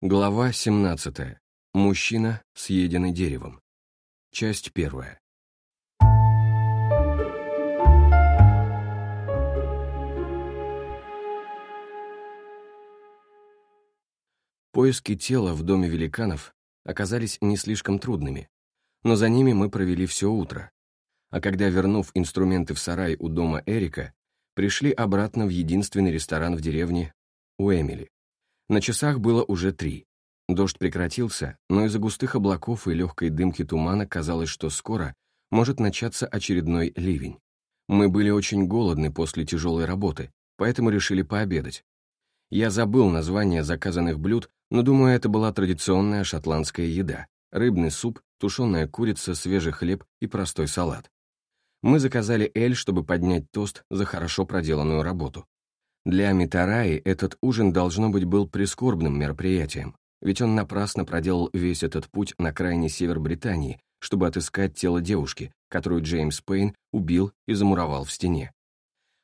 Глава 17. Мужчина, съеденный деревом. Часть первая. Поиски тела в доме великанов оказались не слишком трудными, но за ними мы провели все утро. А когда, вернув инструменты в сарай у дома Эрика, пришли обратно в единственный ресторан в деревне у Эмили. На часах было уже три. Дождь прекратился, но из-за густых облаков и легкой дымки тумана казалось, что скоро может начаться очередной ливень. Мы были очень голодны после тяжелой работы, поэтому решили пообедать. Я забыл название заказанных блюд, но думаю, это была традиционная шотландская еда. Рыбный суп, тушеная курица, свежий хлеб и простой салат. Мы заказали эль, чтобы поднять тост за хорошо проделанную работу. Для Митараи этот ужин, должно быть, был прискорбным мероприятием, ведь он напрасно проделал весь этот путь на крайний север Британии, чтобы отыскать тело девушки, которую Джеймс Пейн убил и замуровал в стене.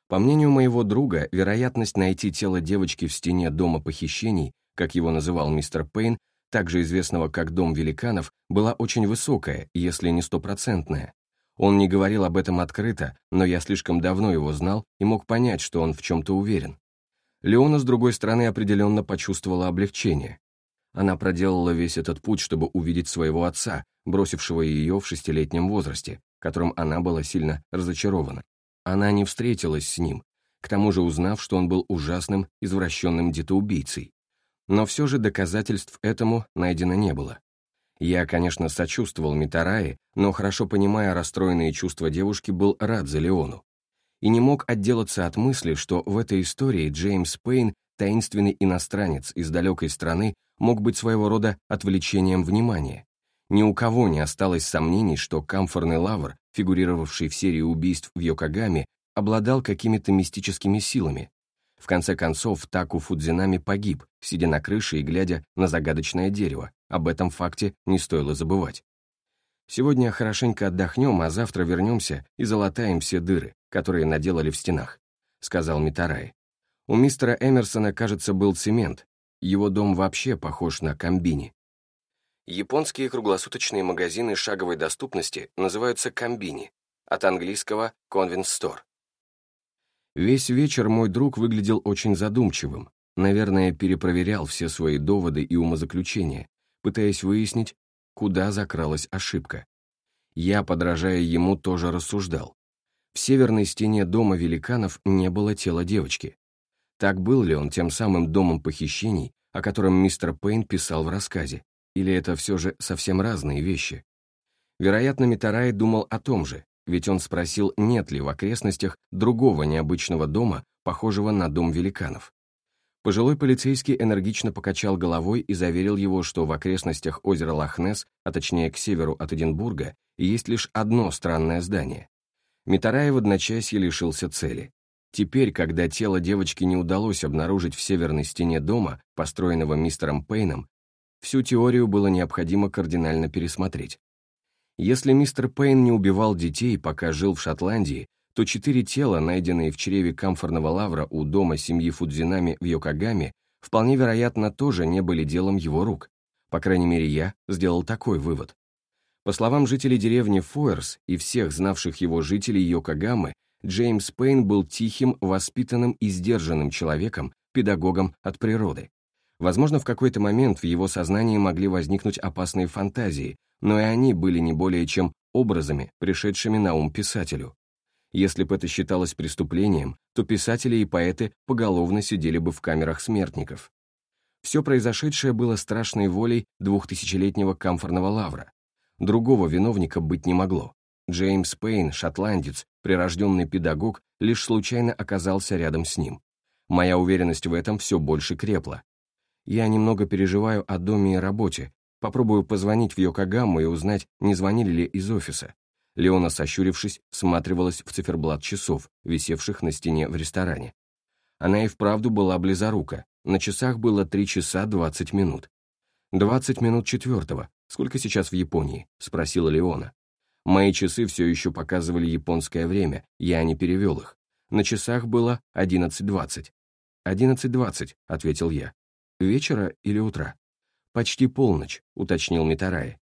По мнению моего друга, вероятность найти тело девочки в стене дома похищений, как его называл мистер Пейн, также известного как Дом великанов, была очень высокая, если не стопроцентная, он не говорил об этом открыто, но я слишком давно его знал и мог понять, что он в чем-то уверен. Леона, с другой стороны, определенно почувствовала облегчение. Она проделала весь этот путь, чтобы увидеть своего отца, бросившего ее в шестилетнем возрасте, которым она была сильно разочарована. Она не встретилась с ним, к тому же узнав, что он был ужасным, извращенным детоубийцей. Но все же доказательств этому найдено не было. Я, конечно, сочувствовал Митарае, но, хорошо понимая расстроенные чувства девушки, был рад за Леону. И не мог отделаться от мысли, что в этой истории Джеймс Пейн, таинственный иностранец из далекой страны, мог быть своего рода отвлечением внимания. Ни у кого не осталось сомнений, что камфорный лавр, фигурировавший в серии убийств в Йокогаме, обладал какими-то мистическими силами. В конце концов, Таку Фудзинами погиб, сидя на крыше и глядя на загадочное дерево, об этом факте не стоило забывать. Сегодня хорошенько отдохнем, а завтра вернемся и залатаем все дыры, которые наделали в стенах», — сказал Митарай. «У мистера Эмерсона, кажется, был цемент. Его дом вообще похож на комбини». Японские круглосуточные магазины шаговой доступности называются комбини, от английского store. Весь вечер мой друг выглядел очень задумчивым, наверное, перепроверял все свои доводы и умозаключения, пытаясь выяснить, куда закралась ошибка. Я, подражая ему, тоже рассуждал. В северной стене дома великанов не было тела девочки. Так был ли он тем самым домом похищений, о котором мистер Пейн писал в рассказе, или это все же совсем разные вещи? Вероятно, Митарай думал о том же, ведь он спросил, нет ли в окрестностях другого необычного дома, похожего на дом великанов. Пожилой полицейский энергично покачал головой и заверил его, что в окрестностях озера Лохнес, а точнее к северу от Эдинбурга, есть лишь одно странное здание. Митарай в одночасье лишился цели. Теперь, когда тело девочки не удалось обнаружить в северной стене дома, построенного мистером Пейном, всю теорию было необходимо кардинально пересмотреть. Если мистер Пейн не убивал детей, пока жил в Шотландии, то четыре тела, найденные в чреве камфорного лавра у дома семьи Фудзинами в Йокогаме, вполне вероятно тоже не были делом его рук. По крайней мере, я сделал такой вывод. По словам жителей деревни Фойерс и всех знавших его жителей Йокогамы, Джеймс Пейн был тихим, воспитанным и сдержанным человеком, педагогом от природы. Возможно, в какой-то момент в его сознании могли возникнуть опасные фантазии, но и они были не более чем образами, пришедшими на ум писателю. Если бы это считалось преступлением, то писатели и поэты поголовно сидели бы в камерах смертников. Все произошедшее было страшной волей двухтысячелетнего камфорного лавра. Другого виновника быть не могло. Джеймс Пейн, шотландец, прирожденный педагог, лишь случайно оказался рядом с ним. Моя уверенность в этом все больше крепла. Я немного переживаю о доме и работе, попробую позвонить в Йокогаму и узнать, не звонили ли из офиса. Леона, сощурившись, всматривалась в циферблат часов, висевших на стене в ресторане. Она и вправду была близорука. На часах было 3 часа 20 минут. «20 минут четвертого. Сколько сейчас в Японии?» — спросила Леона. Мои часы все еще показывали японское время, я не перевел их. На часах было 11.20. «11.20», — ответил я. «Вечера или утра?» «Почти полночь», — уточнил Митарай.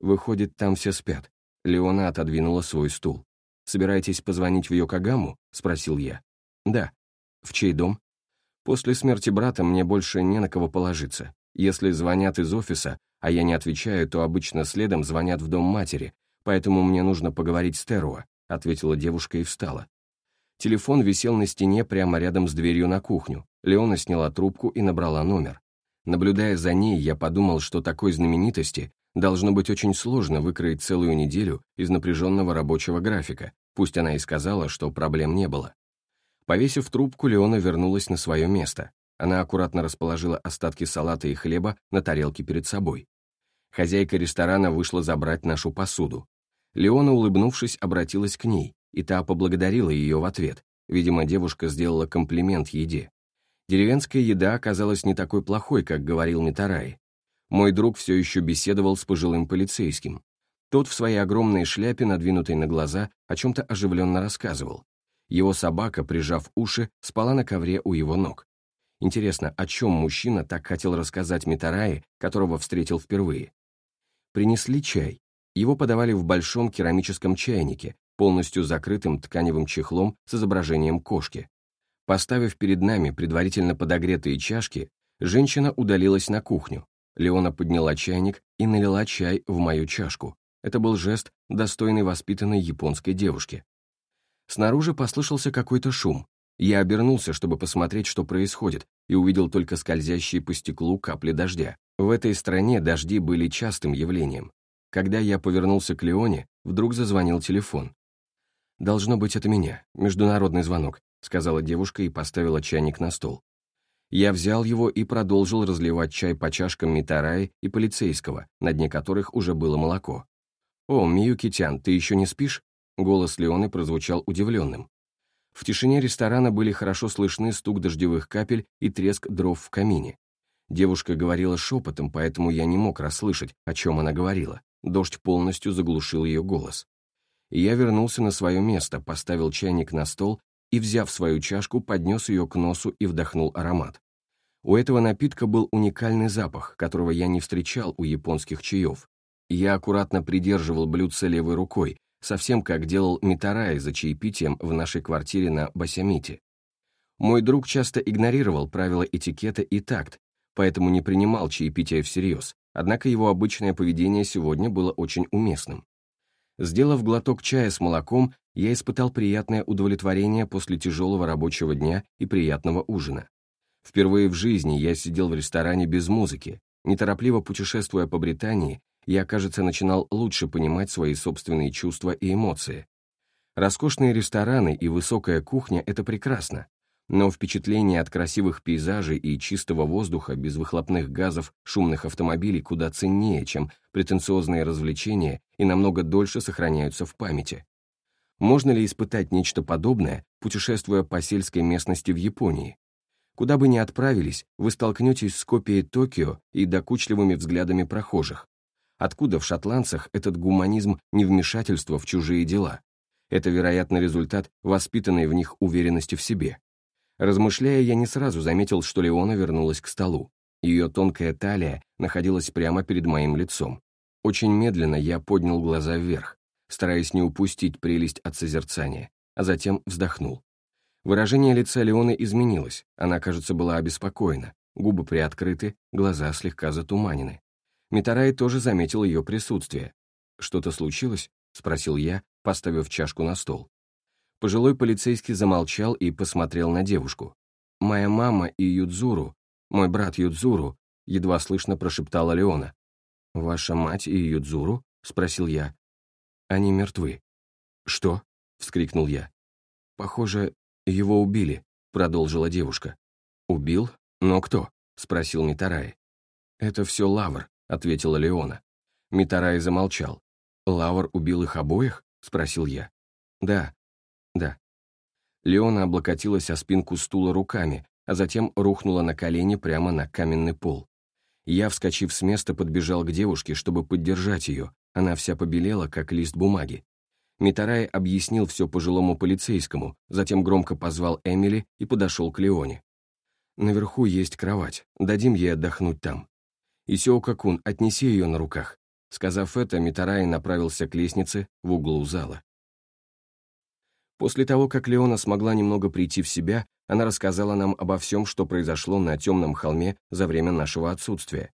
«Выходит, там все спят». Леона отодвинула свой стул. «Собираетесь позвонить в Йокогаму?» — спросил я. «Да». «В чей дом?» «После смерти брата мне больше не на кого положиться. Если звонят из офиса, а я не отвечаю, то обычно следом звонят в дом матери, поэтому мне нужно поговорить с Теруа», — ответила девушка и встала. Телефон висел на стене прямо рядом с дверью на кухню. Леона сняла трубку и набрала номер. Наблюдая за ней, я подумал, что такой знаменитости должно быть очень сложно выкроить целую неделю из напряженного рабочего графика, пусть она и сказала, что проблем не было. Повесив трубку, Леона вернулась на свое место. Она аккуратно расположила остатки салата и хлеба на тарелке перед собой. Хозяйка ресторана вышла забрать нашу посуду. Леона, улыбнувшись, обратилась к ней и та поблагодарила ее в ответ. Видимо, девушка сделала комплимент еде. Деревенская еда оказалась не такой плохой, как говорил Митарай. Мой друг все еще беседовал с пожилым полицейским. Тот в своей огромной шляпе, надвинутой на глаза, о чем-то оживленно рассказывал. Его собака, прижав уши, спала на ковре у его ног. Интересно, о чем мужчина так хотел рассказать Митарае, которого встретил впервые? Принесли чай. Его подавали в большом керамическом чайнике, полностью закрытым тканевым чехлом с изображением кошки. Поставив перед нами предварительно подогретые чашки, женщина удалилась на кухню. Леона подняла чайник и налила чай в мою чашку. Это был жест, достойный воспитанной японской девушки. Снаружи послышался какой-то шум. Я обернулся, чтобы посмотреть, что происходит, и увидел только скользящие по стеклу капли дождя. В этой стране дожди были частым явлением. Когда я повернулся к Леоне, вдруг зазвонил телефон. «Должно быть, это меня. Международный звонок», — сказала девушка и поставила чайник на стол. Я взял его и продолжил разливать чай по чашкам Митараи и полицейского, на дне которых уже было молоко. «О, Миюкитян, ты еще не спишь?» Голос Леоны прозвучал удивленным. В тишине ресторана были хорошо слышны стук дождевых капель и треск дров в камине. Девушка говорила шепотом, поэтому я не мог расслышать, о чем она говорила. Дождь полностью заглушил ее голос я вернулся на свое место, поставил чайник на стол и, взяв свою чашку, поднес ее к носу и вдохнул аромат. У этого напитка был уникальный запах, которого я не встречал у японских чаев. Я аккуратно придерживал блюдце левой рукой, совсем как делал Митарай за чаепитием в нашей квартире на Басямите. Мой друг часто игнорировал правила этикета и такт, поэтому не принимал чаепитие всерьез, однако его обычное поведение сегодня было очень уместным. Сделав глоток чая с молоком, я испытал приятное удовлетворение после тяжелого рабочего дня и приятного ужина. Впервые в жизни я сидел в ресторане без музыки. Неторопливо путешествуя по Британии, я, кажется, начинал лучше понимать свои собственные чувства и эмоции. Роскошные рестораны и высокая кухня — это прекрасно, но впечатление от красивых пейзажей и чистого воздуха без выхлопных газов, шумных автомобилей куда ценнее, чем претенциозные развлечения и намного дольше сохраняются в памяти. Можно ли испытать нечто подобное, путешествуя по сельской местности в Японии? Куда бы ни отправились, вы столкнетесь с копией Токио и докучливыми взглядами прохожих. Откуда в шотландцах этот гуманизм невмешательства в чужие дела? Это, вероятно, результат воспитанной в них уверенности в себе. Размышляя, я не сразу заметил, что Леона вернулась к столу. Ее тонкая талия находилась прямо перед моим лицом. Очень медленно я поднял глаза вверх, стараясь не упустить прелесть от созерцания, а затем вздохнул. Выражение лица Леоны изменилось, она, кажется, была обеспокоена, губы приоткрыты, глаза слегка затуманены. Митарай тоже заметил ее присутствие. «Что-то случилось?» — спросил я, поставив чашку на стол. Пожилой полицейский замолчал и посмотрел на девушку. «Моя мама и Юдзуру, мой брат Юдзуру», едва слышно прошептала Леона. «Ваша мать и Юдзуру?» — спросил я. «Они мертвы». «Что?» — вскрикнул я. «Похоже, его убили», — продолжила девушка. «Убил? Но кто?» — спросил Митарай. «Это все Лавр», — ответила Леона. Митарай замолчал. «Лавр убил их обоих?» — спросил я. «Да, «Да». Леона облокотилась о спинку стула руками, а затем рухнула на колени прямо на каменный пол. Я, вскочив с места, подбежал к девушке, чтобы поддержать ее. Она вся побелела, как лист бумаги. Митарай объяснил все пожилому полицейскому, затем громко позвал Эмили и подошел к Леоне. «Наверху есть кровать, дадим ей отдохнуть там». «Исиока-кун, отнеси ее на руках». Сказав это, Митарай направился к лестнице в углу зала. После того, как Леона смогла немного прийти в себя, она рассказала нам обо всем, что произошло на темном холме за время нашего отсутствия.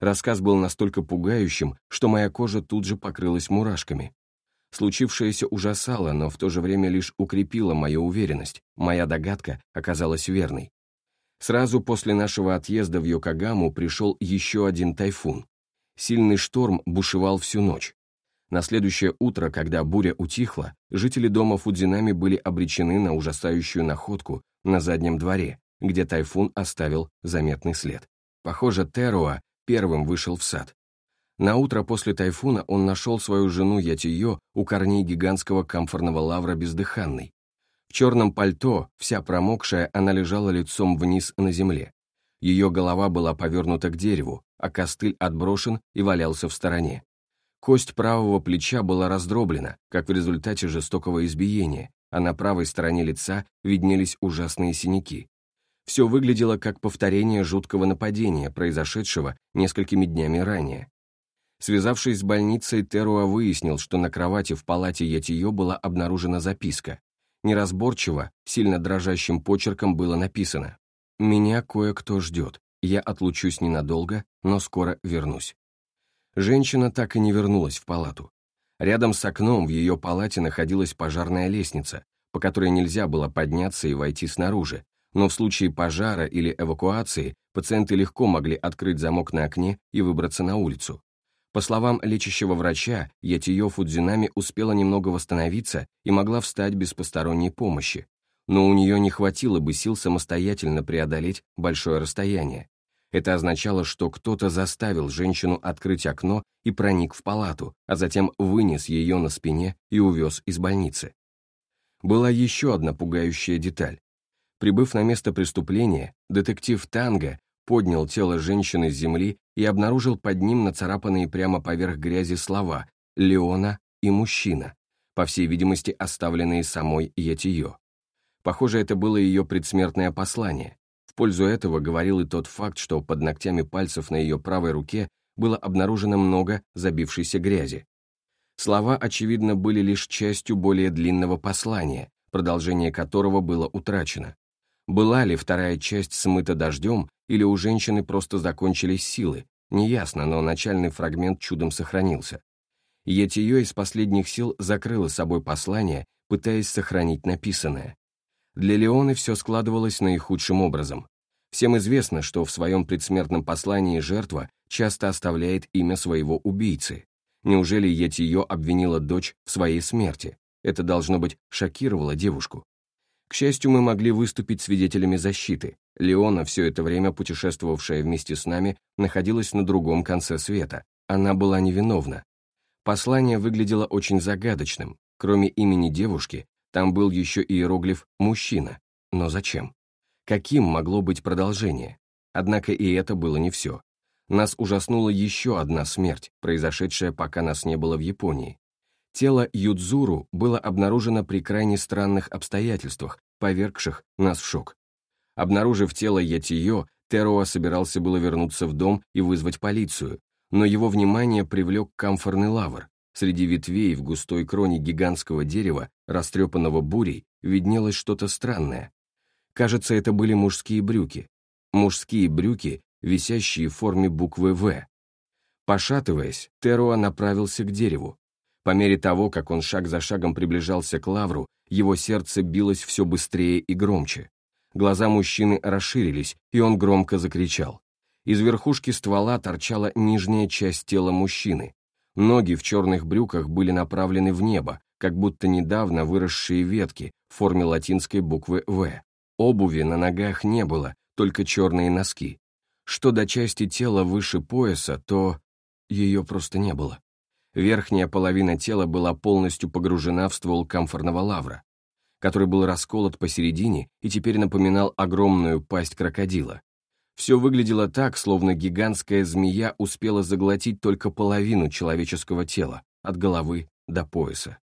Рассказ был настолько пугающим, что моя кожа тут же покрылась мурашками. Случившееся ужасало, но в то же время лишь укрепило мою уверенность, моя догадка оказалась верной. Сразу после нашего отъезда в Йокогаму пришел еще один тайфун. Сильный шторм бушевал всю ночь. На следующее утро, когда буря утихла, жители дома Фудзинами были обречены на ужасающую находку на заднем дворе, где тайфун оставил заметный след. Похоже, Теруа первым вышел в сад. На утро после тайфуна он нашел свою жену Ятиё у корней гигантского камфорного лавра бездыханной. В черном пальто, вся промокшая, она лежала лицом вниз на земле. Ее голова была повернута к дереву, а костыль отброшен и валялся в стороне. Кость правого плеча была раздроблена, как в результате жестокого избиения, а на правой стороне лица виднелись ужасные синяки. Все выглядело как повторение жуткого нападения, произошедшего несколькими днями ранее. Связавшись с больницей, Теруа выяснил, что на кровати в палате Ятиё была обнаружена записка. Неразборчиво, сильно дрожащим почерком было написано «Меня кое-кто ждет. Я отлучусь ненадолго, но скоро вернусь». Женщина так и не вернулась в палату. Рядом с окном в ее палате находилась пожарная лестница, по которой нельзя было подняться и войти снаружи, но в случае пожара или эвакуации пациенты легко могли открыть замок на окне и выбраться на улицу. По словам лечащего врача, Ятиё Фудзинами успела немного восстановиться и могла встать без посторонней помощи, но у нее не хватило бы сил самостоятельно преодолеть большое расстояние. Это означало, что кто-то заставил женщину открыть окно и проник в палату, а затем вынес ее на спине и увез из больницы. Была еще одна пугающая деталь. Прибыв на место преступления, детектив Танго поднял тело женщины с земли и обнаружил под ним нацарапанные прямо поверх грязи слова «Леона» и «Мужчина», по всей видимости оставленные самой Ятиё. Похоже, это было ее предсмертное послание, пользу этого говорил и тот факт, что под ногтями пальцев на ее правой руке было обнаружено много забившейся грязи. Слова, очевидно, были лишь частью более длинного послания, продолжение которого было утрачено. Была ли вторая часть смыта дождем, или у женщины просто закончились силы, неясно, но начальный фрагмент чудом сохранился. Етиё из последних сил закрыла собой послание, пытаясь сохранить написанное. Для Леоны все складывалось наихудшим образом. Всем известно, что в своем предсмертном послании жертва часто оставляет имя своего убийцы. Неужели Етиё обвинила дочь в своей смерти? Это, должно быть, шокировало девушку. К счастью, мы могли выступить свидетелями защиты. Леона, все это время путешествовавшая вместе с нами, находилась на другом конце света. Она была невиновна. Послание выглядело очень загадочным. Кроме имени девушки, там был еще иероглиф «мужчина». Но зачем? Каким могло быть продолжение? Однако и это было не все. Нас ужаснула еще одна смерть, произошедшая, пока нас не было в Японии. Тело Юдзуру было обнаружено при крайне странных обстоятельствах, повергших нас в шок. Обнаружив тело Ятиё, Теруа собирался было вернуться в дом и вызвать полицию, но его внимание привлек камфорный лавр, Среди ветвей в густой кроне гигантского дерева, растрепанного бурей, виднелось что-то странное. Кажется, это были мужские брюки. Мужские брюки, висящие в форме буквы «В». Пошатываясь, Теруа направился к дереву. По мере того, как он шаг за шагом приближался к лавру, его сердце билось все быстрее и громче. Глаза мужчины расширились, и он громко закричал. Из верхушки ствола торчала нижняя часть тела мужчины, Ноги в черных брюках были направлены в небо, как будто недавно выросшие ветки в форме латинской буквы «В». Обуви на ногах не было, только черные носки. Что до части тела выше пояса, то ее просто не было. Верхняя половина тела была полностью погружена в ствол камфорного лавра, который был расколот посередине и теперь напоминал огромную пасть крокодила. Все выглядело так, словно гигантская змея успела заглотить только половину человеческого тела, от головы до пояса.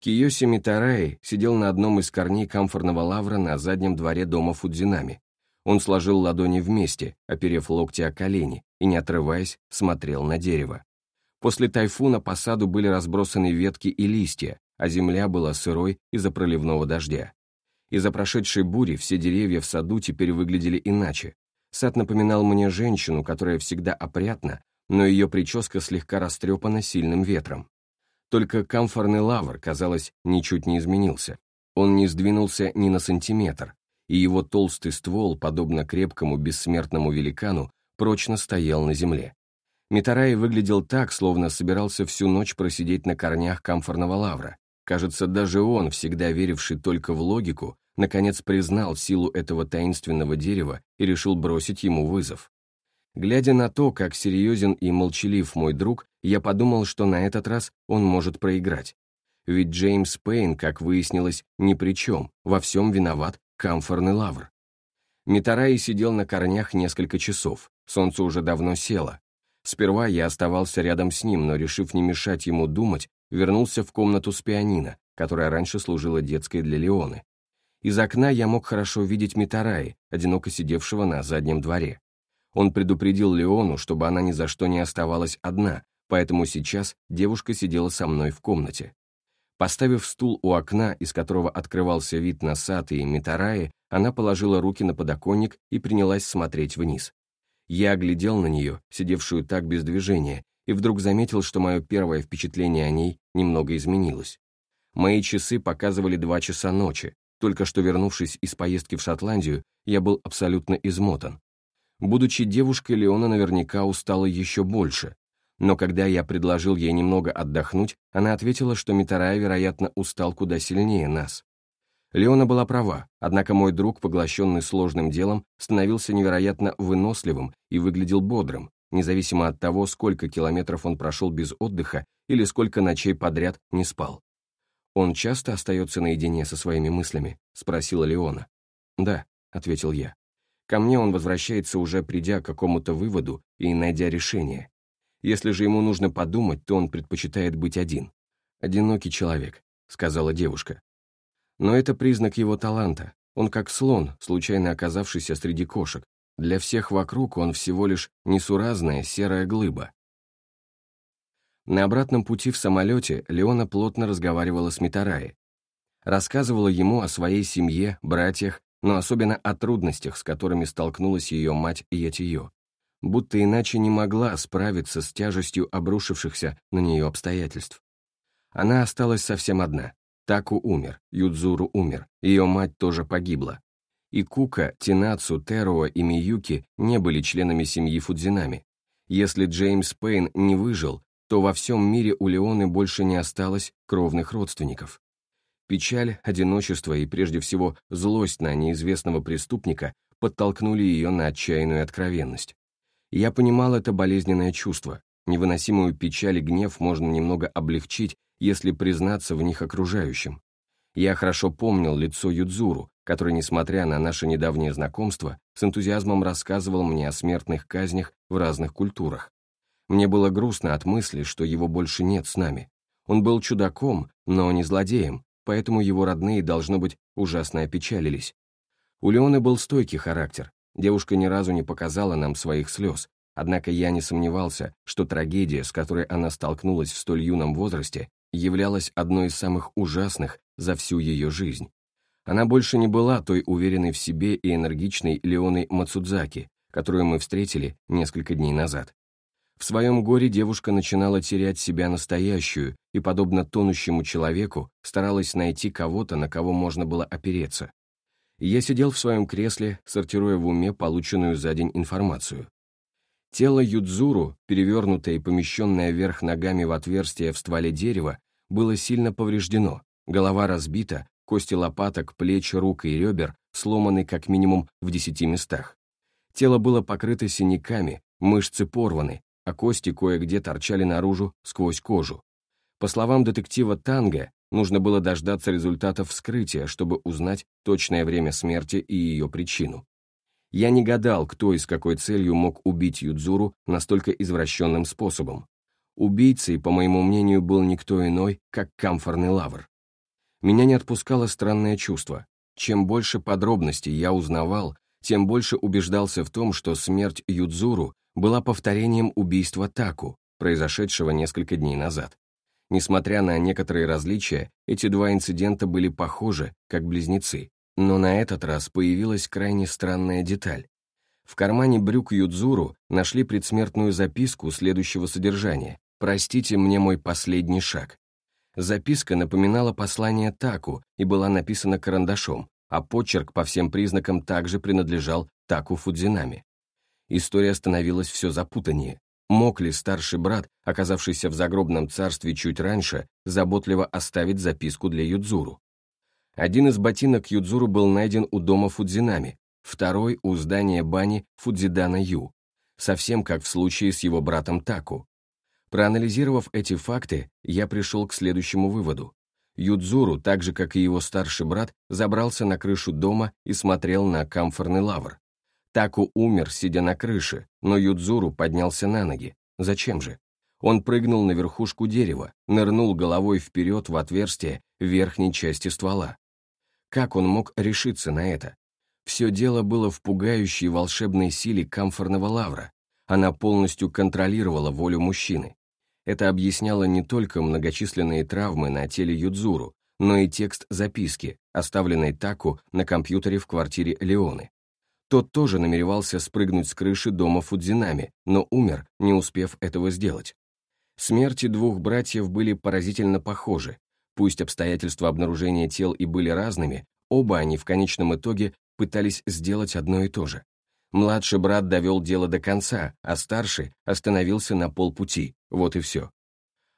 Киоси Митараи сидел на одном из корней камфорного лавра на заднем дворе дома Фудзинами. Он сложил ладони вместе, оперев локти о колени, и, не отрываясь, смотрел на дерево. После тайфуна по саду были разбросаны ветки и листья, а земля была сырой из-за проливного дождя. Из-за прошедшей бури все деревья в саду теперь выглядели иначе. Сад напоминал мне женщину, которая всегда опрятна, но ее прическа слегка растрепана сильным ветром. Только камфорный лавр, казалось, ничуть не изменился. Он не сдвинулся ни на сантиметр, и его толстый ствол, подобно крепкому бессмертному великану, прочно стоял на земле. Митарай выглядел так, словно собирался всю ночь просидеть на корнях камфорного лавра. Кажется, даже он, всегда веривший только в логику, наконец признал силу этого таинственного дерева и решил бросить ему вызов. Глядя на то, как серьезен и молчалив мой друг, я подумал, что на этот раз он может проиграть. Ведь Джеймс Пейн, как выяснилось, ни при чем, во всем виноват камфорный лавр. Митараи сидел на корнях несколько часов, солнце уже давно село, Сперва я оставался рядом с ним, но, решив не мешать ему думать, вернулся в комнату с пианино, которая раньше служила детской для Леоны. Из окна я мог хорошо видеть Митараи, одиноко сидевшего на заднем дворе. Он предупредил Леону, чтобы она ни за что не оставалась одна, поэтому сейчас девушка сидела со мной в комнате. Поставив стул у окна, из которого открывался вид на сад и Митараи, она положила руки на подоконник и принялась смотреть вниз. Я оглядел на нее, сидевшую так без движения, и вдруг заметил, что мое первое впечатление о ней немного изменилось. Мои часы показывали два часа ночи. Только что вернувшись из поездки в Шотландию, я был абсолютно измотан. Будучи девушкой, Леона наверняка устала еще больше. Но когда я предложил ей немного отдохнуть, она ответила, что Митарай, вероятно, устал куда сильнее нас. Леона была права, однако мой друг, поглощенный сложным делом, становился невероятно выносливым и выглядел бодрым, независимо от того, сколько километров он прошел без отдыха или сколько ночей подряд не спал. «Он часто остается наедине со своими мыслями?» — спросила Леона. «Да», — ответил я. «Ко мне он возвращается, уже придя к какому-то выводу и найдя решение. Если же ему нужно подумать, то он предпочитает быть один. Одинокий человек», — сказала девушка. Но это признак его таланта. Он как слон, случайно оказавшийся среди кошек. Для всех вокруг он всего лишь несуразная серая глыба. На обратном пути в самолете Леона плотно разговаривала с Митараи. Рассказывала ему о своей семье, братьях, но особенно о трудностях, с которыми столкнулась ее мать Ятиё, будто иначе не могла справиться с тяжестью обрушившихся на нее обстоятельств. Она осталась совсем одна. Таку умер, Юдзуру умер, ее мать тоже погибла. И Кука, Тинацу, Теруа и Миюки не были членами семьи Фудзинами. Если Джеймс Пейн не выжил, то во всем мире у Леоны больше не осталось кровных родственников. Печаль, одиночество и прежде всего злость на неизвестного преступника подтолкнули ее на отчаянную откровенность. Я понимал это болезненное чувство. Невыносимую печаль и гнев можно немного облегчить, если признаться в них окружающим. Я хорошо помнил лицо Юдзуру, который, несмотря на наше недавнее знакомство, с энтузиазмом рассказывал мне о смертных казнях в разных культурах. Мне было грустно от мысли, что его больше нет с нами. Он был чудаком, но не злодеем, поэтому его родные, должно быть, ужасно опечалились. У Леоны был стойкий характер. Девушка ни разу не показала нам своих слез, однако я не сомневался, что трагедия, с которой она столкнулась в столь юном возрасте, являлась одной из самых ужасных за всю ее жизнь. Она больше не была той уверенной в себе и энергичной Леоной Мацудзаки, которую мы встретили несколько дней назад. В своем горе девушка начинала терять себя настоящую и, подобно тонущему человеку, старалась найти кого-то, на кого можно было опереться. Я сидел в своем кресле, сортируя в уме полученную за день информацию. Тело Юдзуру, перевернутое и помещенное вверх ногами в отверстие в стволе дерева, было сильно повреждено, голова разбита, кости лопаток, плеч, рук и ребер сломаны как минимум в десяти местах. Тело было покрыто синяками, мышцы порваны, а кости кое-где торчали наружу сквозь кожу. По словам детектива Танга, нужно было дождаться результатов вскрытия, чтобы узнать точное время смерти и ее причину. Я не гадал, кто и с какой целью мог убить Юдзуру настолько извращенным способом. Убийцей, по моему мнению, был никто иной, как камфорный лавр. Меня не отпускало странное чувство. Чем больше подробностей я узнавал, тем больше убеждался в том, что смерть Юдзуру была повторением убийства Таку, произошедшего несколько дней назад. Несмотря на некоторые различия, эти два инцидента были похожи, как близнецы. Но на этот раз появилась крайне странная деталь. В кармане брюк Юдзуру нашли предсмертную записку следующего содержания «Простите мне мой последний шаг». Записка напоминала послание Таку и была написана карандашом, а почерк по всем признакам также принадлежал Таку Фудзинами. История становилась все запутаннее. Мог ли старший брат, оказавшийся в загробном царстве чуть раньше, заботливо оставить записку для Юдзуру? Один из ботинок Юдзуру был найден у дома Фудзинами, второй — у здания бани Фудзидана Ю, совсем как в случае с его братом Таку. Проанализировав эти факты, я пришел к следующему выводу. Юдзуру, так же как и его старший брат, забрался на крышу дома и смотрел на камфорный лавр. Таку умер, сидя на крыше, но Юдзуру поднялся на ноги. Зачем же? Он прыгнул на верхушку дерева, нырнул головой вперед в отверстие верхней части ствола. Как он мог решиться на это? Все дело было в пугающей волшебной силе камфорного лавра. Она полностью контролировала волю мужчины. Это объясняло не только многочисленные травмы на теле Юдзуру, но и текст записки, оставленной Таку на компьютере в квартире Леоны. Тот тоже намеревался спрыгнуть с крыши дома Фудзинами, но умер, не успев этого сделать. Смерти двух братьев были поразительно похожи. Пусть обстоятельства обнаружения тел и были разными, оба они в конечном итоге пытались сделать одно и то же. Младший брат довел дело до конца, а старший остановился на полпути, вот и все.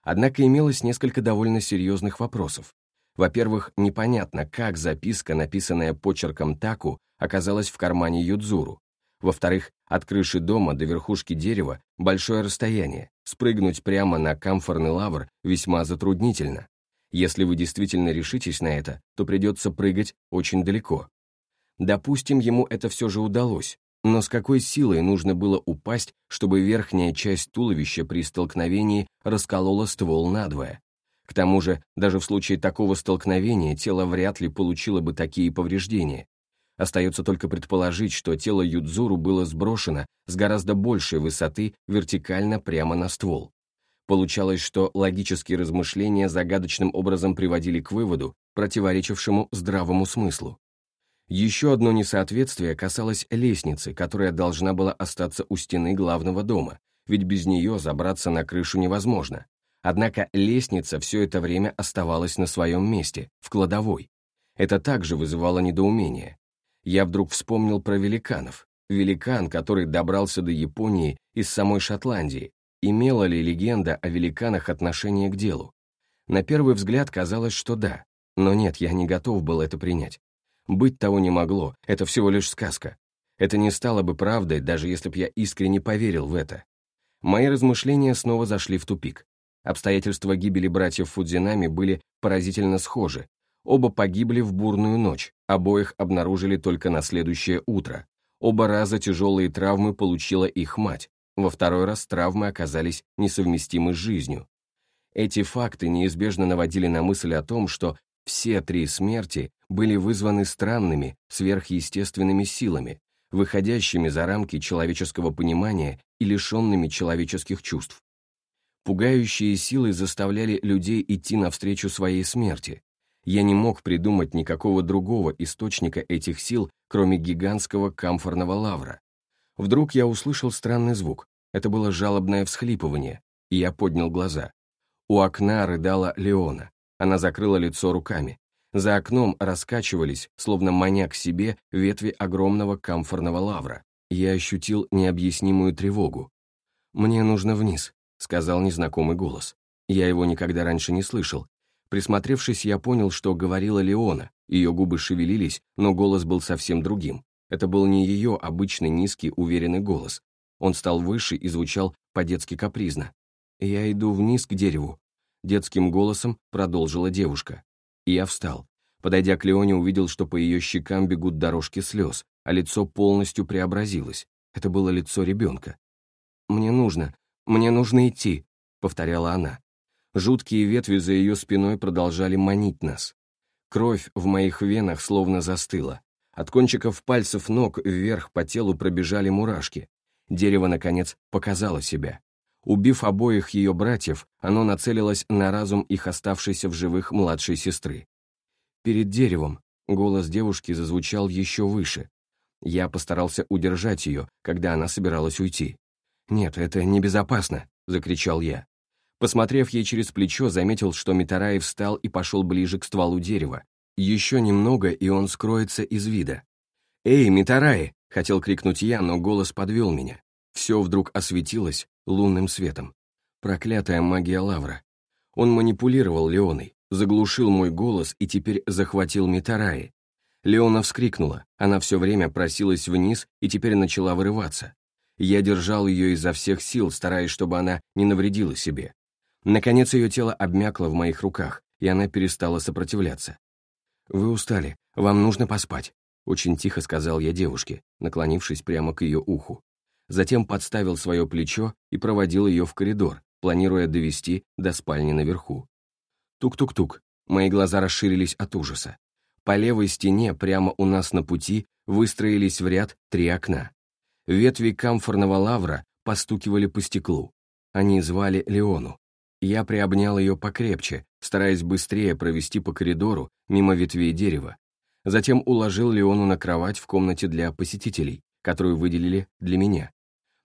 Однако имелось несколько довольно серьезных вопросов. Во-первых, непонятно, как записка, написанная почерком Таку, оказалась в кармане Юдзуру. Во-вторых, от крыши дома до верхушки дерева большое расстояние, спрыгнуть прямо на камфорный лавр весьма затруднительно. Если вы действительно решитесь на это, то придется прыгать очень далеко. Допустим, ему это все же удалось, но с какой силой нужно было упасть, чтобы верхняя часть туловища при столкновении расколола ствол надвое? К тому же, даже в случае такого столкновения тело вряд ли получило бы такие повреждения. Остается только предположить, что тело Юдзуру было сброшено с гораздо большей высоты вертикально прямо на ствол. Получалось, что логические размышления загадочным образом приводили к выводу, противоречившему здравому смыслу. Еще одно несоответствие касалось лестницы, которая должна была остаться у стены главного дома, ведь без нее забраться на крышу невозможно. Однако лестница все это время оставалась на своем месте, в кладовой. Это также вызывало недоумение. Я вдруг вспомнил про великанов. Великан, который добрался до Японии из самой Шотландии. Имела ли легенда о великанах отношение к делу? На первый взгляд казалось, что да. Но нет, я не готов был это принять. Быть того не могло, это всего лишь сказка. Это не стало бы правдой, даже если б я искренне поверил в это. Мои размышления снова зашли в тупик. Обстоятельства гибели братьев Фудзинами были поразительно схожи. Оба погибли в бурную ночь, обоих обнаружили только на следующее утро. Оба раза тяжелые травмы получила их мать. Во второй раз травмы оказались несовместимы с жизнью. Эти факты неизбежно наводили на мысль о том, что все три смерти были вызваны странными, сверхъестественными силами, выходящими за рамки человеческого понимания и лишенными человеческих чувств. Пугающие силы заставляли людей идти навстречу своей смерти. Я не мог придумать никакого другого источника этих сил, кроме гигантского камфорного лавра. Вдруг я услышал странный звук. Это было жалобное всхлипывание, и я поднял глаза. У окна рыдала Леона. Она закрыла лицо руками. За окном раскачивались, словно маня к себе, ветви огромного камфорного лавра. Я ощутил необъяснимую тревогу. «Мне нужно вниз», — сказал незнакомый голос. Я его никогда раньше не слышал. Присмотревшись, я понял, что говорила Леона. Ее губы шевелились, но голос был совсем другим. Это был не ее обычный низкий, уверенный голос. Он стал выше и звучал по-детски капризно. «Я иду вниз к дереву», — детским голосом продолжила девушка. И я встал. Подойдя к Леоне, увидел, что по ее щекам бегут дорожки слез, а лицо полностью преобразилось. Это было лицо ребенка. «Мне нужно, «Мне нужно идти», — повторяла она. Жуткие ветви за ее спиной продолжали манить нас. Кровь в моих венах словно застыла. От кончиков пальцев ног вверх по телу пробежали мурашки. Дерево, наконец, показало себя. Убив обоих ее братьев, оно нацелилось на разум их оставшейся в живых младшей сестры. Перед деревом голос девушки зазвучал еще выше. Я постарался удержать ее, когда она собиралась уйти. «Нет, это небезопасно», — закричал я. Посмотрев ей через плечо, заметил, что Митараев встал и пошел ближе к стволу дерева. Еще немного, и он скроется из вида. «Эй, Митараи!» — хотел крикнуть я, но голос подвел меня. Все вдруг осветилось лунным светом. Проклятая магия Лавра. Он манипулировал Леоной, заглушил мой голос и теперь захватил Митараи. Леона вскрикнула, она все время просилась вниз и теперь начала вырываться. Я держал ее изо всех сил, стараясь, чтобы она не навредила себе. Наконец ее тело обмякло в моих руках, и она перестала сопротивляться. «Вы устали, вам нужно поспать», — очень тихо сказал я девушке, наклонившись прямо к ее уху. Затем подставил свое плечо и проводил ее в коридор, планируя довести до спальни наверху. Тук-тук-тук, мои глаза расширились от ужаса. По левой стене, прямо у нас на пути, выстроились в ряд три окна. Ветви камфорного лавра постукивали по стеклу. Они звали Леону. Я приобнял ее покрепче, стараясь быстрее провести по коридору мимо ветвей дерева. Затем уложил Леону на кровать в комнате для посетителей, которую выделили для меня.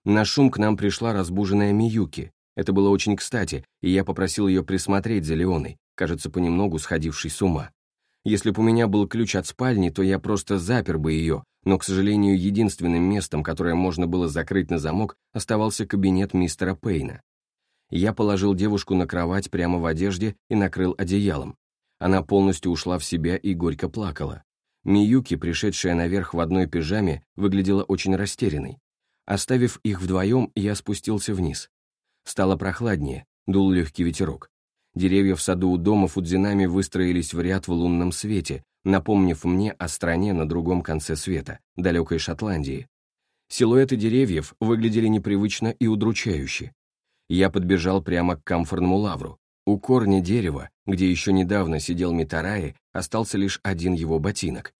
На шум к нам пришла разбуженная Миюки. Это было очень кстати, и я попросил ее присмотреть за Леоной, кажется, понемногу сходившей с ума. Если бы у меня был ключ от спальни, то я просто запер бы ее, но, к сожалению, единственным местом, которое можно было закрыть на замок, оставался кабинет мистера Пейна. Я положил девушку на кровать прямо в одежде и накрыл одеялом. Она полностью ушла в себя и горько плакала. Миюки, пришедшая наверх в одной пижаме, выглядела очень растерянной. Оставив их вдвоем, я спустился вниз. Стало прохладнее, дул легкий ветерок. Деревья в саду у дома Фудзинами выстроились в ряд в лунном свете, напомнив мне о стране на другом конце света, далекой Шотландии. Силуэты деревьев выглядели непривычно и удручающе. Я подбежал прямо к камфорному лавру. У корня дерева, где еще недавно сидел Митараи, остался лишь один его ботинок.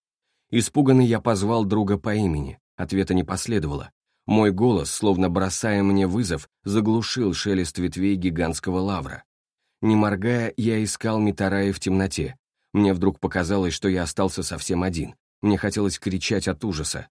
Испуганный я позвал друга по имени, ответа не последовало. Мой голос, словно бросая мне вызов, заглушил шелест ветвей гигантского лавра. Не моргая, я искал Митараи в темноте. Мне вдруг показалось, что я остался совсем один. Мне хотелось кричать от ужаса.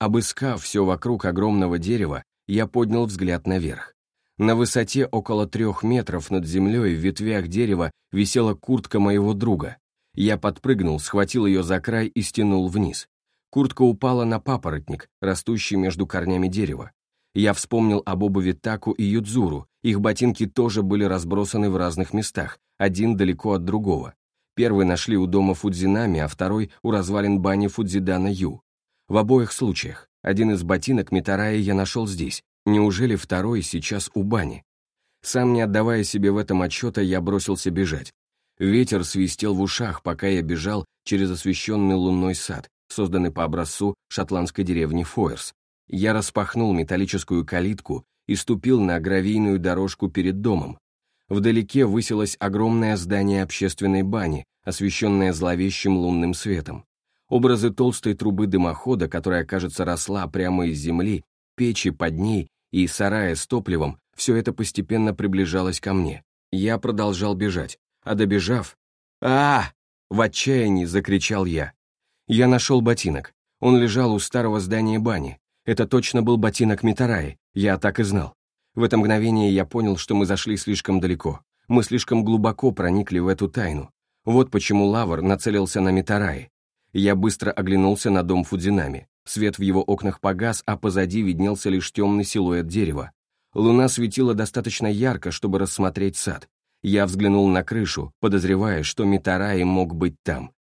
Обыскав все вокруг огромного дерева, я поднял взгляд наверх. На высоте около трех метров над землей в ветвях дерева висела куртка моего друга. Я подпрыгнул, схватил ее за край и стянул вниз. Куртка упала на папоротник, растущий между корнями дерева. Я вспомнил об обуви Таку и Юдзуру, их ботинки тоже были разбросаны в разных местах, один далеко от другого. Первый нашли у дома Фудзинами, а второй у развалин бани Фудзидана Ю. В обоих случаях. Один из ботинок Митараи я нашел здесь, Неужели второй сейчас у бани? Сам не отдавая себе в этом отчета, я бросился бежать. Ветер свистел в ушах, пока я бежал через освещенный лунной сад, созданный по образцу шотландской деревни Фойерс. Я распахнул металлическую калитку и ступил на гравийную дорожку перед домом. Вдалеке высилось огромное здание общественной бани, освещенное зловещим лунным светом. Образы толстой трубы дымохода, которая, кажется, росла прямо из земли, печи под ней и сарая с топливом, все это постепенно приближалось ко мне. Я продолжал бежать, а добежав... а, В отчаянии закричал я. Я нашел ботинок. Он лежал у старого здания бани. Это точно был ботинок Митараи, я так и знал. В это мгновение я понял, что мы зашли слишком далеко. Мы слишком глубоко проникли в эту тайну. Вот почему Лавр нацелился на Митараи. Я быстро оглянулся на дом Фудзинами. Свет в его окнах погас, а позади виднелся лишь темный силуэт дерева. Луна светила достаточно ярко, чтобы рассмотреть сад. Я взглянул на крышу, подозревая, что Митараи мог быть там.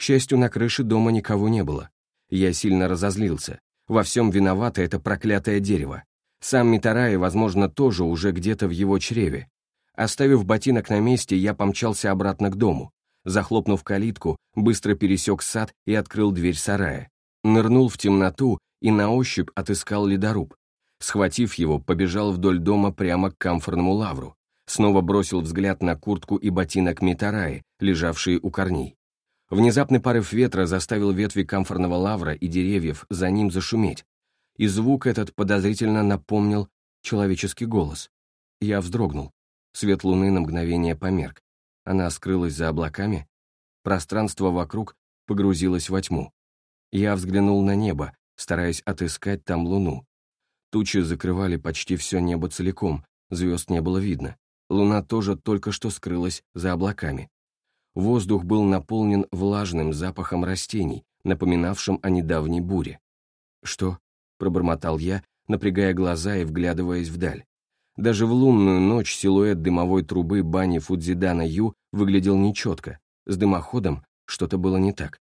К счастью, на крыше дома никого не было. Я сильно разозлился. Во всем виновато это проклятое дерево. Сам Митараи, возможно, тоже уже где-то в его чреве. Оставив ботинок на месте, я помчался обратно к дому. Захлопнув калитку, быстро пересек сад и открыл дверь сарая. Нырнул в темноту и на ощупь отыскал ледоруб. Схватив его, побежал вдоль дома прямо к камфорному лавру. Снова бросил взгляд на куртку и ботинок Митараи, лежавшие у корней. Внезапный порыв ветра заставил ветви камфорного лавра и деревьев за ним зашуметь, и звук этот подозрительно напомнил человеческий голос. Я вздрогнул. Свет луны на мгновение померк. Она скрылась за облаками. Пространство вокруг погрузилось во тьму. Я взглянул на небо, стараясь отыскать там луну. Тучи закрывали почти все небо целиком, звезд не было видно. Луна тоже только что скрылась за облаками. Воздух был наполнен влажным запахом растений, напоминавшим о недавней буре. «Что?» — пробормотал я, напрягая глаза и вглядываясь вдаль. Даже в лунную ночь силуэт дымовой трубы бани Фудзидана Ю выглядел нечетко. С дымоходом что-то было не так.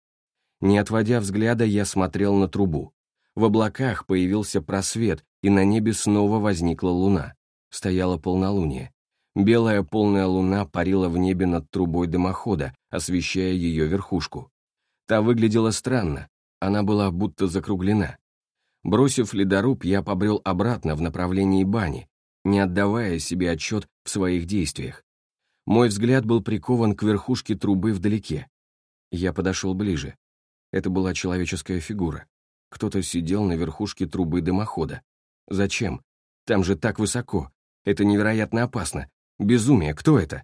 Не отводя взгляда, я смотрел на трубу. В облаках появился просвет, и на небе снова возникла луна. Стояло полнолуние. Белая полная луна парила в небе над трубой дымохода, освещая ее верхушку. Та выглядела странно, она была будто закруглена. Бросив ледоруб, я побрел обратно в направлении бани, не отдавая себе отчет в своих действиях. Мой взгляд был прикован к верхушке трубы вдалеке. Я подошел ближе. Это была человеческая фигура. Кто-то сидел на верхушке трубы дымохода. Зачем? Там же так высоко. Это невероятно опасно. Безумие, кто это?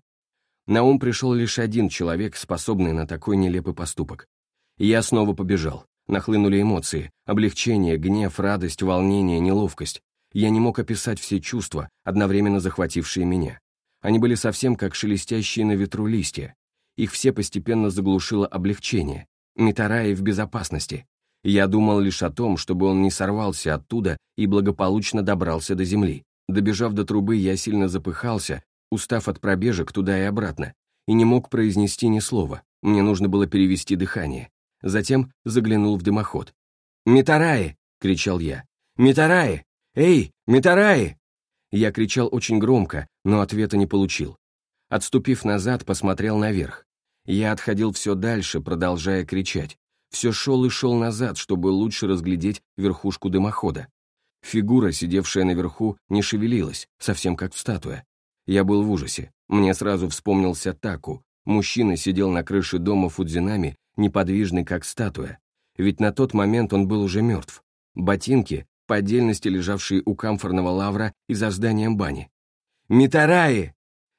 На ум пришел лишь один человек, способный на такой нелепый поступок. Я снова побежал. Нахлынули эмоции, облегчение, гнев, радость, волнение, неловкость. Я не мог описать все чувства, одновременно захватившие меня. Они были совсем как шелестящие на ветру листья. Их все постепенно заглушило облегчение. Митараи в безопасности. Я думал лишь о том, чтобы он не сорвался оттуда и благополучно добрался до земли. Добежав до трубы, я сильно запыхался, устав от пробежек туда и обратно, и не мог произнести ни слова. Мне нужно было перевести дыхание. Затем заглянул в дымоход. «Митараи!» — кричал я. «Митараи! Эй, Митараи!» Я кричал очень громко, но ответа не получил. Отступив назад, посмотрел наверх. Я отходил все дальше, продолжая кричать. Все шел и шел назад, чтобы лучше разглядеть верхушку дымохода. Фигура, сидевшая наверху, не шевелилась, совсем как в статуе. Я был в ужасе. Мне сразу вспомнился Таку. Мужчина сидел на крыше дома Фудзинами, неподвижный как статуя. Ведь на тот момент он был уже мертв. Ботинки, по отдельности лежавшие у камфорного лавра и за зданием бани. «Митараи!»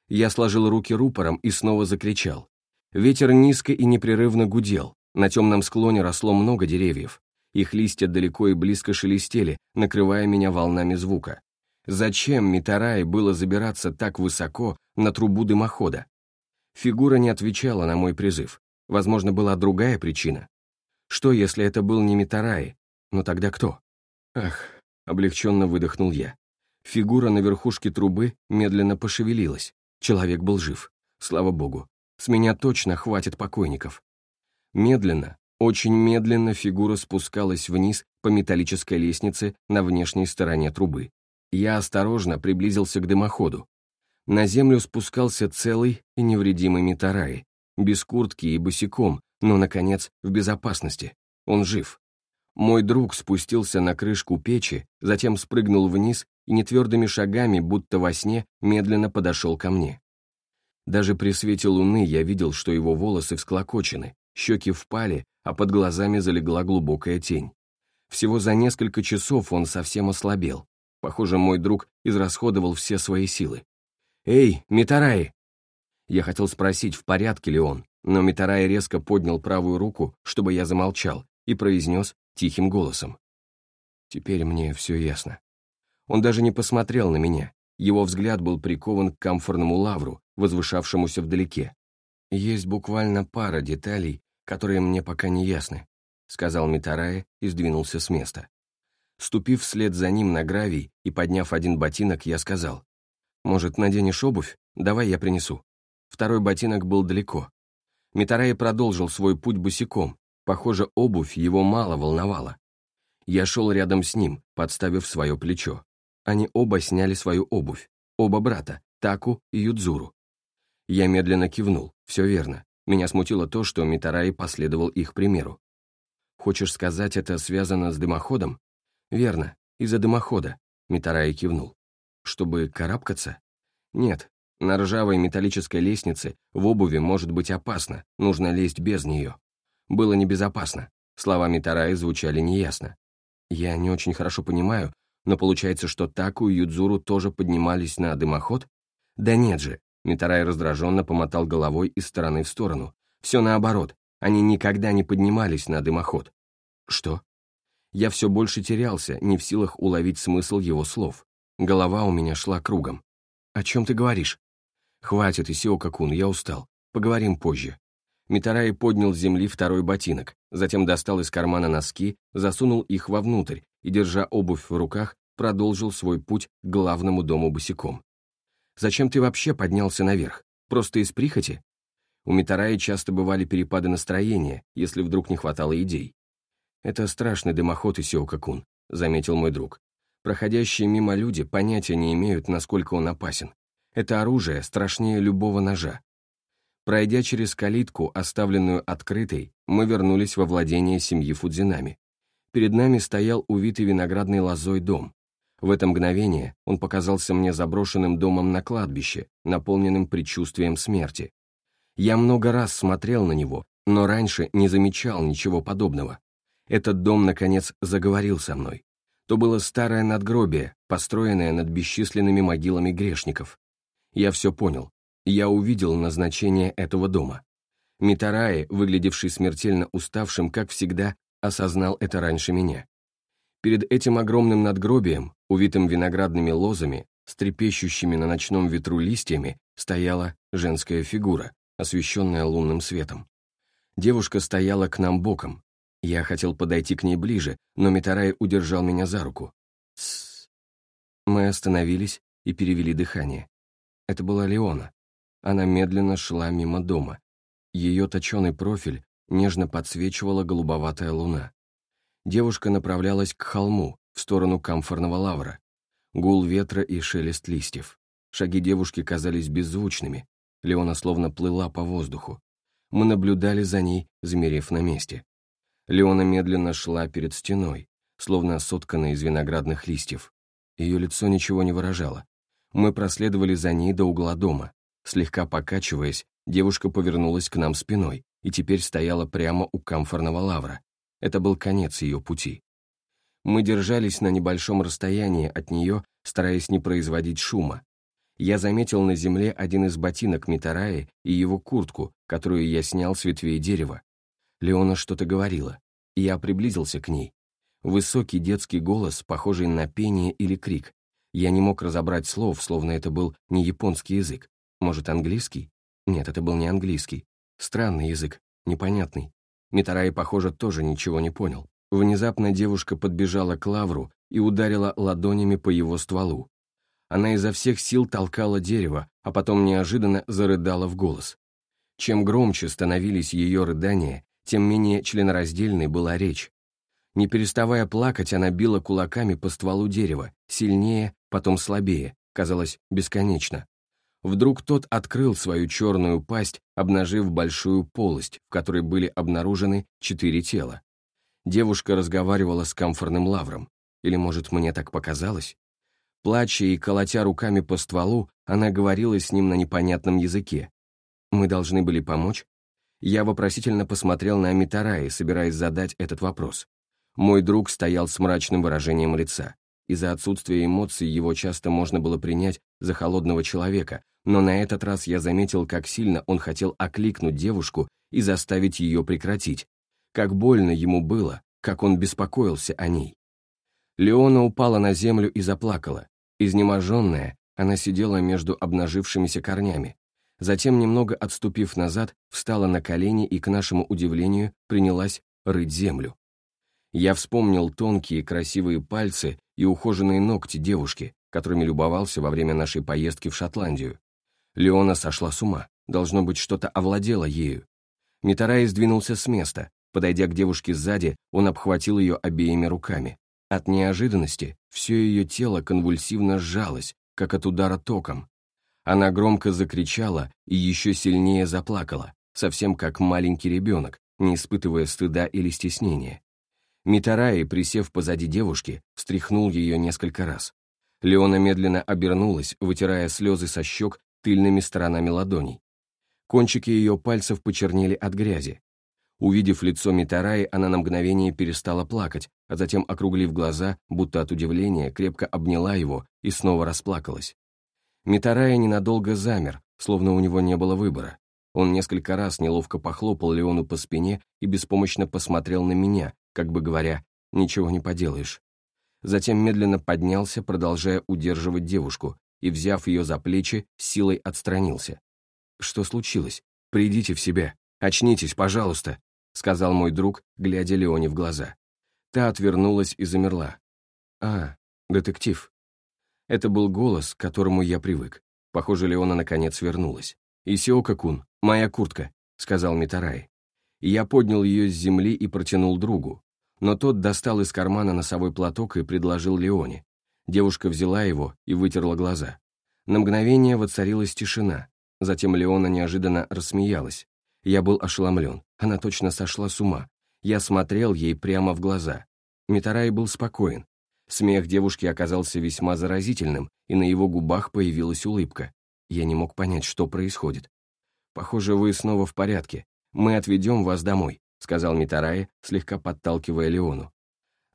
Я сложил руки рупором и снова закричал. Ветер низко и непрерывно гудел. На темном склоне росло много деревьев. Их листья далеко и близко шелестели, накрывая меня волнами звука. Зачем Митараи было забираться так высоко на трубу дымохода? Фигура не отвечала на мой призыв. Возможно, была другая причина. Что, если это был не Митараи? Но тогда кто? Ах, облегченно выдохнул я. Фигура на верхушке трубы медленно пошевелилась. Человек был жив. Слава богу. С меня точно хватит покойников. Медленно, очень медленно фигура спускалась вниз по металлической лестнице на внешней стороне трубы. Я осторожно приблизился к дымоходу. На землю спускался целый и невредимый Митараи, без куртки и босиком, но, наконец, в безопасности. Он жив. Мой друг спустился на крышку печи, затем спрыгнул вниз и нетвердыми шагами, будто во сне, медленно подошел ко мне. Даже при свете луны я видел, что его волосы всклокочены, щеки впали, а под глазами залегла глубокая тень. Всего за несколько часов он совсем ослабел, Похоже, мой друг израсходовал все свои силы. «Эй, Митараи!» Я хотел спросить, в порядке ли он, но Митараи резко поднял правую руку, чтобы я замолчал, и произнес тихим голосом. Теперь мне все ясно. Он даже не посмотрел на меня. Его взгляд был прикован к камфорному лавру, возвышавшемуся вдалеке. «Есть буквально пара деталей, которые мне пока не ясны», сказал Митарая и сдвинулся с места. Ступив вслед за ним на гравий и подняв один ботинок, я сказал, «Может, наденешь обувь? Давай я принесу». Второй ботинок был далеко. Митарай продолжил свой путь босиком. Похоже, обувь его мало волновала. Я шел рядом с ним, подставив свое плечо. Они оба сняли свою обувь. Оба брата, Таку и Юдзуру. Я медленно кивнул. Все верно. Меня смутило то, что Митараи последовал их примеру. «Хочешь сказать, это связано с дымоходом?» «Верно, из-за дымохода», — Митарай кивнул. «Чтобы карабкаться?» «Нет, на ржавой металлической лестнице в обуви может быть опасно, нужно лезть без нее. Было небезопасно. Слова Митараи звучали неясно. Я не очень хорошо понимаю, но получается, что Таку и Юдзуру тоже поднимались на дымоход? Да нет же. Митарай раздраженно помотал головой из стороны в сторону. Все наоборот. Они никогда не поднимались на дымоход. Что? Я все больше терялся, не в силах уловить смысл его слов. Голова у меня шла кругом. «О чем ты говоришь?» «Хватит, Исио-какун, я устал. Поговорим позже». Митарай поднял с земли второй ботинок, затем достал из кармана носки, засунул их вовнутрь и, держа обувь в руках, продолжил свой путь к главному дому босиком. «Зачем ты вообще поднялся наверх? Просто из прихоти?» У Митараи часто бывали перепады настроения, если вдруг не хватало идей. «Это страшный дымоход, Исио-какун», — заметил мой друг. «Проходящие мимо люди понятия не имеют, насколько он опасен. Это оружие страшнее любого ножа. Пройдя через калитку, оставленную открытой, мы вернулись во владение семьи Фудзинами. Перед нами стоял увитый виноградной лозой дом. В это мгновение он показался мне заброшенным домом на кладбище, наполненным предчувствием смерти. Я много раз смотрел на него, но раньше не замечал ничего подобного. Этот дом, наконец, заговорил со мной. То было старое надгробие, построенное над бесчисленными могилами грешников. Я все понял я увидел назначение этого дома. Митараи, выглядевший смертельно уставшим, как всегда, осознал это раньше меня. Перед этим огромным надгробием, увитым виноградными лозами, с трепещущими на ночном ветру листьями, стояла женская фигура, освещенная лунным светом. Девушка стояла к нам боком. Я хотел подойти к ней ближе, но Митарай удержал меня за руку. Тссс. Мы остановились и перевели дыхание. Это была Леона. Она медленно шла мимо дома. Ее точеный профиль нежно подсвечивала голубоватая луна. Девушка направлялась к холму, в сторону камфорного лавра. Гул ветра и шелест листьев. Шаги девушки казались беззвучными. Леона словно плыла по воздуху. Мы наблюдали за ней, замерев на месте. Леона медленно шла перед стеной, словно сотканная из виноградных листьев. Ее лицо ничего не выражало. Мы проследовали за ней до угла дома. Слегка покачиваясь, девушка повернулась к нам спиной и теперь стояла прямо у камфорного лавра. Это был конец ее пути. Мы держались на небольшом расстоянии от нее, стараясь не производить шума. Я заметил на земле один из ботинок Митараи и его куртку, которую я снял с ветвей дерева. Леона что-то говорила, и я приблизился к ней. Высокий детский голос, похожий на пение или крик. Я не мог разобрать слов, словно это был не японский язык. Может, английский? Нет, это был не английский. Странный язык, непонятный. Митарай, похоже, тоже ничего не понял. Внезапно девушка подбежала к лавру и ударила ладонями по его стволу. Она изо всех сил толкала дерево, а потом неожиданно зарыдала в голос. Чем громче становились ее рыдания, тем менее членораздельной была речь. Не переставая плакать, она била кулаками по стволу дерева, сильнее, потом слабее, казалось, бесконечно. Вдруг тот открыл свою черную пасть, обнажив большую полость, в которой были обнаружены четыре тела. Девушка разговаривала с камфорным лавром. Или, может, мне так показалось? Плача и колотя руками по стволу, она говорила с ним на непонятном языке. Мы должны были помочь? Я вопросительно посмотрел на Амитараи, собираясь задать этот вопрос. Мой друг стоял с мрачным выражением лица. Из-за отсутствия эмоций его часто можно было принять за холодного человека, но на этот раз я заметил, как сильно он хотел окликнуть девушку и заставить ее прекратить. Как больно ему было, как он беспокоился о ней. Леона упала на землю и заплакала. Изнеможенная, она сидела между обнажившимися корнями. Затем, немного отступив назад, встала на колени и, к нашему удивлению, принялась рыть землю. Я вспомнил тонкие красивые пальцы и ухоженные ногти девушки, которыми любовался во время нашей поездки в Шотландию. Леона сошла с ума. Должно быть, что-то овладело ею. Митарай сдвинулся с места. Подойдя к девушке сзади, он обхватил ее обеими руками. От неожиданности все ее тело конвульсивно сжалось, как от удара током. Она громко закричала и еще сильнее заплакала, совсем как маленький ребенок, не испытывая стыда или стеснения. Митараи, присев позади девушки, встряхнул ее несколько раз. Леона медленно обернулась, вытирая слезы со щек тыльными сторонами ладоней. Кончики ее пальцев почернели от грязи. Увидев лицо Митараи, она на мгновение перестала плакать, а затем, округлив глаза, будто от удивления, крепко обняла его и снова расплакалась. Митарая ненадолго замер, словно у него не было выбора. Он несколько раз неловко похлопал Леону по спине и беспомощно посмотрел на меня, как бы говоря, «Ничего не поделаешь». Затем медленно поднялся, продолжая удерживать девушку, и, взяв ее за плечи, силой отстранился. «Что случилось? Придите в себя. Очнитесь, пожалуйста», — сказал мой друг, глядя Леоне в глаза. Та отвернулась и замерла. «А, детектив». Это был голос, к которому я привык. Похоже, Леона наконец вернулась. «Исиока-кун, моя куртка», — сказал Митарай. Я поднял ее с земли и протянул другу. Но тот достал из кармана носовой платок и предложил Леоне. Девушка взяла его и вытерла глаза. На мгновение воцарилась тишина. Затем Леона неожиданно рассмеялась. Я был ошеломлен. Она точно сошла с ума. Я смотрел ей прямо в глаза. Митарай был спокоен. Смех девушки оказался весьма заразительным, и на его губах появилась улыбка. Я не мог понять, что происходит. «Похоже, вы снова в порядке. Мы отведем вас домой», — сказал Митарай, слегка подталкивая Леону.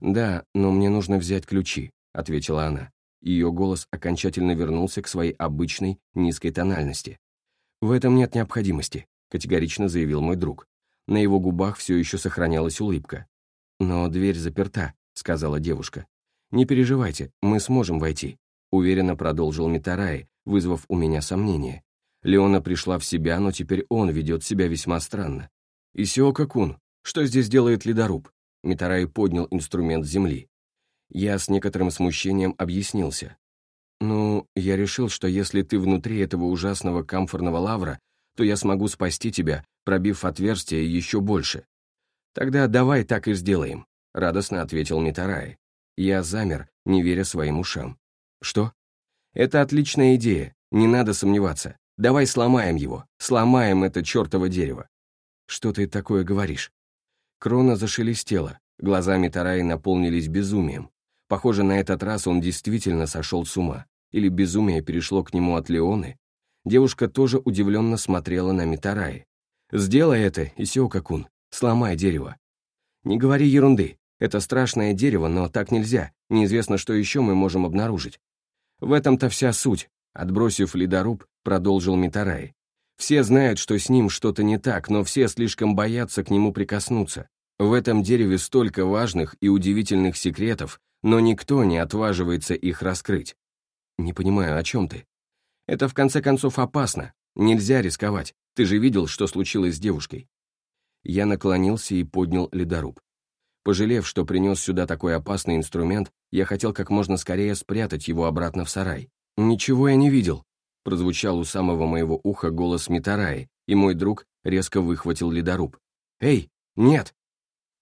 «Да, но мне нужно взять ключи», — ответила она. Ее голос окончательно вернулся к своей обычной низкой тональности. «В этом нет необходимости категорично заявил мой друг. На его губах все еще сохранялась улыбка. «Но дверь заперта», — сказала девушка. «Не переживайте, мы сможем войти», — уверенно продолжил Митараи, вызвав у меня сомнение. Леона пришла в себя, но теперь он ведет себя весьма странно. «Исиока-кун, что здесь делает ледоруб?» Митараи поднял инструмент земли. Я с некоторым смущением объяснился. «Ну, я решил, что если ты внутри этого ужасного камфорного лавра, то я смогу спасти тебя, пробив отверстие еще больше. Тогда давай так и сделаем, радостно ответил Митарай. Я замер, не веря своим ушам. Что? Это отличная идея, не надо сомневаться. Давай сломаем его, сломаем это чертово дерево. Что ты такое говоришь? Крона зашелестела, глаза Митараи наполнились безумием. Похоже, на этот раз он действительно сошел с ума. Или безумие перешло к нему от Леоны, Девушка тоже удивленно смотрела на Митараи. «Сделай это, Исиока-кун, сломай дерево». «Не говори ерунды, это страшное дерево, но так нельзя, неизвестно, что еще мы можем обнаружить». «В этом-то вся суть», — отбросив ледоруб, продолжил Митараи. «Все знают, что с ним что-то не так, но все слишком боятся к нему прикоснуться. В этом дереве столько важных и удивительных секретов, но никто не отваживается их раскрыть». «Не понимаю, о чем ты?» Это в конце концов опасно. Нельзя рисковать. Ты же видел, что случилось с девушкой. Я наклонился и поднял ледоруб. Пожалев, что принес сюда такой опасный инструмент, я хотел как можно скорее спрятать его обратно в сарай. «Ничего я не видел», — прозвучал у самого моего уха голос Митараи, и мой друг резко выхватил ледоруб. «Эй, нет!»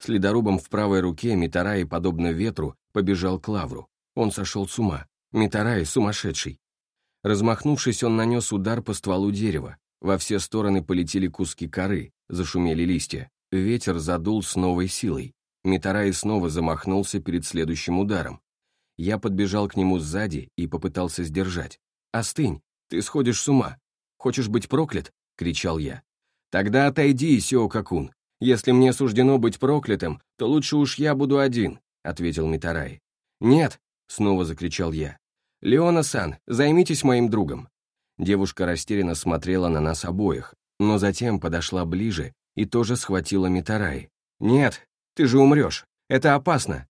С ледорубом в правой руке Митараи, подобно ветру, побежал к лавру. Он сошел с ума. Митараи сумасшедший. Размахнувшись, он нанес удар по стволу дерева. Во все стороны полетели куски коры, зашумели листья. Ветер задул с новой силой. Митарай снова замахнулся перед следующим ударом. Я подбежал к нему сзади и попытался сдержать. «Остынь, ты сходишь с ума. Хочешь быть проклят?» — кричал я. «Тогда отойди, Сио-Какун. Если мне суждено быть проклятым, то лучше уж я буду один», — ответил Митарай. «Нет», — снова закричал я. «Леона-сан, займитесь моим другом». Девушка растерянно смотрела на нас обоих, но затем подошла ближе и тоже схватила Митарай. «Нет, ты же умрешь. Это опасно».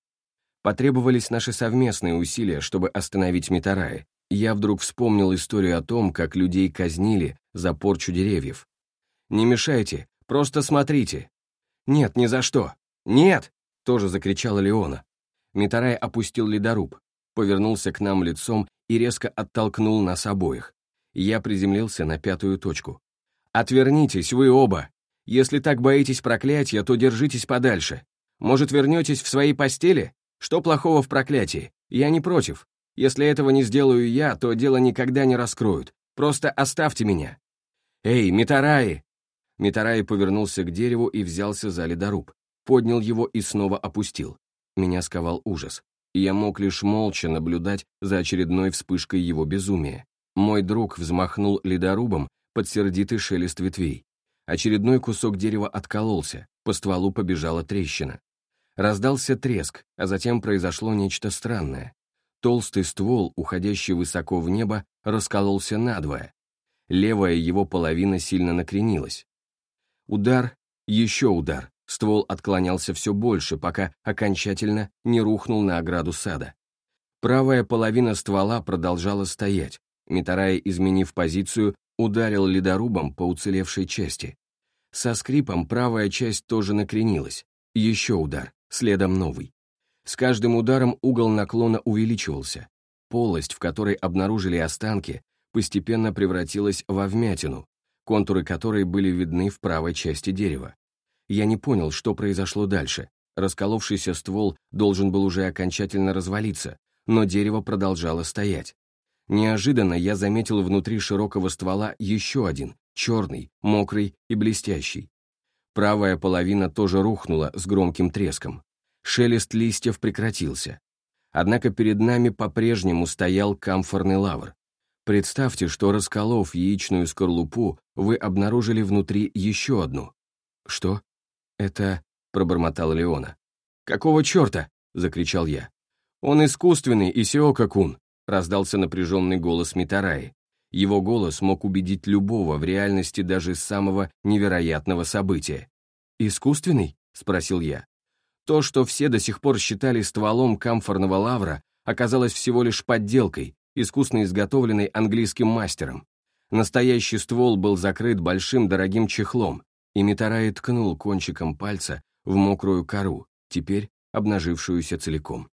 Потребовались наши совместные усилия, чтобы остановить Митарай. Я вдруг вспомнил историю о том, как людей казнили за порчу деревьев. «Не мешайте, просто смотрите». «Нет, ни за что». «Нет!» — тоже закричала Леона. Митарай опустил ледоруб повернулся к нам лицом и резко оттолкнул нас обоих. Я приземлился на пятую точку. «Отвернитесь, вы оба! Если так боитесь проклятия, то держитесь подальше. Может, вернетесь в свои постели? Что плохого в проклятии? Я не против. Если этого не сделаю я, то дело никогда не раскроют. Просто оставьте меня». «Эй, Митараи!» Митараи повернулся к дереву и взялся за ледоруб. Поднял его и снова опустил. Меня сковал ужас и я мог лишь молча наблюдать за очередной вспышкой его безумия. Мой друг взмахнул ледорубом под сердитый шелест ветвей. Очередной кусок дерева откололся, по стволу побежала трещина. Раздался треск, а затем произошло нечто странное. Толстый ствол, уходящий высоко в небо, раскололся надвое. Левая его половина сильно накренилась. Удар, еще удар. Ствол отклонялся все больше, пока окончательно не рухнул на ограду сада. Правая половина ствола продолжала стоять. Митарай, изменив позицию, ударил ледорубом по уцелевшей части. Со скрипом правая часть тоже накренилась. Еще удар, следом новый. С каждым ударом угол наклона увеличивался. Полость, в которой обнаружили останки, постепенно превратилась во вмятину, контуры которой были видны в правой части дерева. Я не понял, что произошло дальше. Расколовшийся ствол должен был уже окончательно развалиться, но дерево продолжало стоять. Неожиданно я заметил внутри широкого ствола еще один, черный, мокрый и блестящий. Правая половина тоже рухнула с громким треском. Шелест листьев прекратился. Однако перед нами по-прежнему стоял камфорный лавр. Представьте, что расколов яичную скорлупу, вы обнаружили внутри еще одну. «Что? Это...» — пробормотал Леона. «Какого черта?» — закричал я. «Он искусственный, Исиока-кун!» — раздался напряженный голос Митараи. Его голос мог убедить любого в реальности даже самого невероятного события. «Искусственный?» — спросил я. То, что все до сих пор считали стволом камфорного лавра, оказалось всего лишь подделкой, искусно изготовленной английским мастером. Настоящий ствол был закрыт большим дорогим чехлом, и Митарай ткнул кончиком пальца в мокрую кору, теперь обнажившуюся целиком.